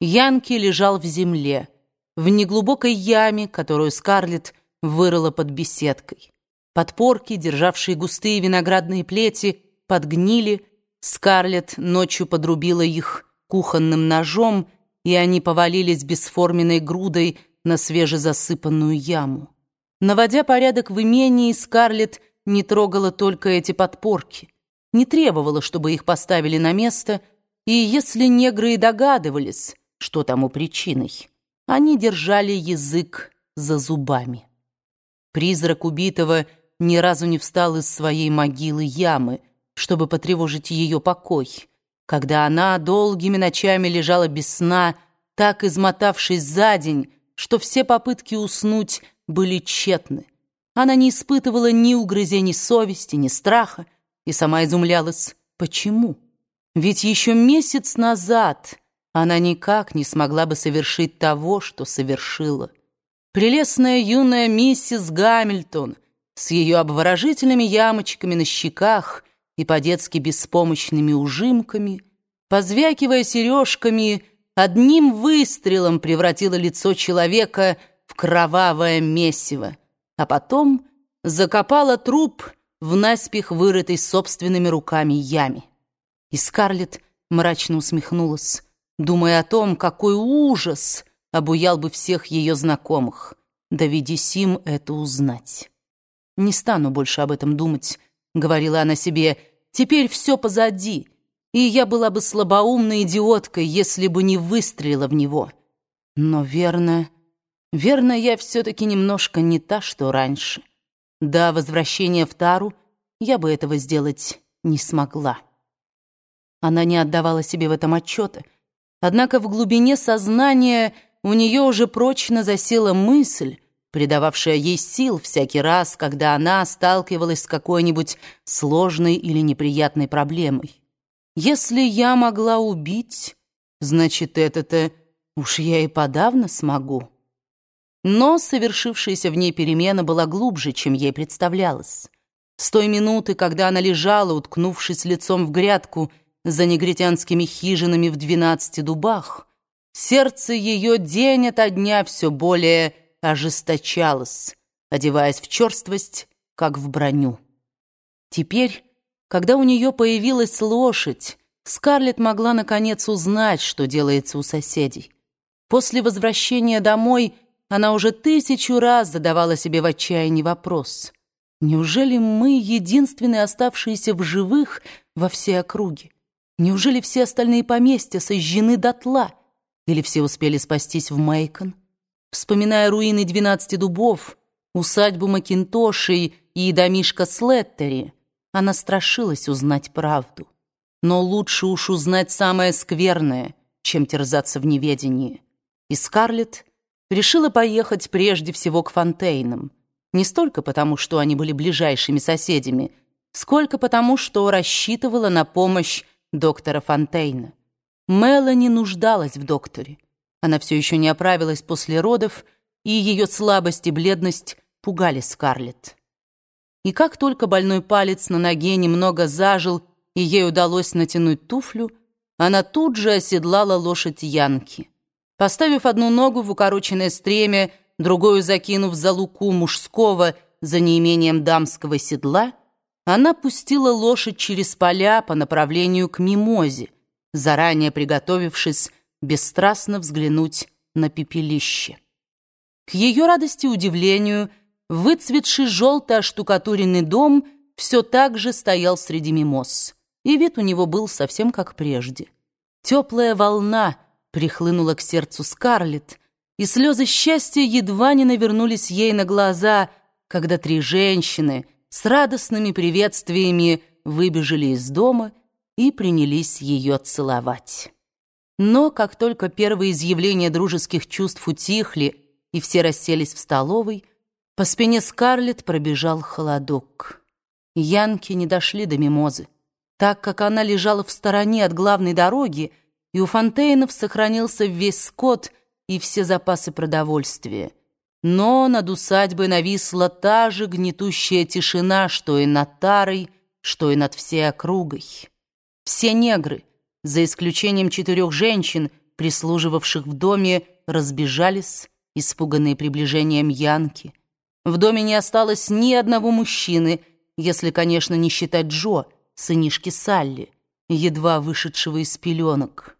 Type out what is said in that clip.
Янки лежал в земле, в неглубокой яме, которую Скарлетт вырыла под беседкой. Подпорки, державшие густые виноградные плети, подгнили. Скарлетт ночью подрубила их кухонным ножом, и они повалились бесформенной грудой на свежезасыпанную яму. Наводя порядок в имении, Скарлетт не трогала только эти подпорки, не требовала, чтобы их поставили на место, и если негры и догадывались, что тому причиной, они держали язык за зубами. Призрак убитого ни разу не встал из своей могилы ямы, чтобы потревожить ее покой, когда она долгими ночами лежала без сна, так измотавшись за день, что все попытки уснуть были тщетны. Она не испытывала ни угрызений совести, ни страха, и сама изумлялась, почему. Ведь еще месяц назад она никак не смогла бы совершить того, что совершила. Прелестная юная миссис Гамильтон с ее обворожительными ямочками на щеках и по-детски беспомощными ужимками, позвякивая сережками, одним выстрелом превратила лицо человека в кровавое месиво, а потом закопала труп в наспех вырытой собственными руками яме. И Скарлетт мрачно усмехнулась, думая о том, какой ужас обуял бы всех ее знакомых. Доведись им это узнать. «Не стану больше об этом думать», — говорила она себе, — «теперь все позади, и я была бы слабоумной идиоткой, если бы не выстрелила в него. Но верно, верно, я все-таки немножко не та, что раньше. До возвращения в Тару я бы этого сделать не смогла». Она не отдавала себе в этом отчета, — Однако в глубине сознания у нее уже прочно засела мысль, придававшая ей сил всякий раз, когда она сталкивалась с какой-нибудь сложной или неприятной проблемой. «Если я могла убить, значит, это-то уж я и подавно смогу». Но совершившаяся в ней перемена была глубже, чем ей представлялось. С той минуты, когда она лежала, уткнувшись лицом в грядку, за негритянскими хижинами в двенадцати дубах, сердце ее день ото дня все более ожесточалось, одеваясь в черствость, как в броню. Теперь, когда у нее появилась лошадь, Скарлетт могла наконец узнать, что делается у соседей. После возвращения домой она уже тысячу раз задавала себе в отчаянии вопрос. Неужели мы единственные оставшиеся в живых во всей округе? Неужели все остальные поместья сожжены дотла? Или все успели спастись в Мейкон? Вспоминая руины двенадцати дубов, усадьбу Макинтошей и домишко Слеттери, она страшилась узнать правду. Но лучше уж узнать самое скверное, чем терзаться в неведении. И Скарлетт решила поехать прежде всего к Фонтейнам. Не столько потому, что они были ближайшими соседями, сколько потому, что рассчитывала на помощь доктора Фонтейна. Мелани нуждалась в докторе. Она все еще не оправилась после родов, и ее слабость и бледность пугали Скарлетт. И как только больной палец на ноге немного зажил, и ей удалось натянуть туфлю, она тут же оседлала лошадь Янки. Поставив одну ногу в укороченное стремя, другую закинув за луку мужского за неимением дамского седла, она пустила лошадь через поля по направлению к мимозе, заранее приготовившись бесстрастно взглянуть на пепелище. К ее радости и удивлению, выцветший желто оштукатуренный дом все так же стоял среди мимоз, и вид у него был совсем как прежде. Теплая волна прихлынула к сердцу Скарлетт, и слезы счастья едва не навернулись ей на глаза, когда три женщины — с радостными приветствиями выбежали из дома и принялись ее целовать. Но как только первые изъявления дружеских чувств утихли и все расселись в столовой, по спине Скарлетт пробежал холодок. Янки не дошли до мимозы, так как она лежала в стороне от главной дороги, и у Фонтейнов сохранился весь скот и все запасы продовольствия. Но над усадьбой нависла та же гнетущая тишина, что и над Тарой, что и над всей округой. Все негры, за исключением четырех женщин, прислуживавших в доме, разбежались, испуганные приближением Янки. В доме не осталось ни одного мужчины, если, конечно, не считать Джо, сынишки Салли, едва вышедшего из пеленок.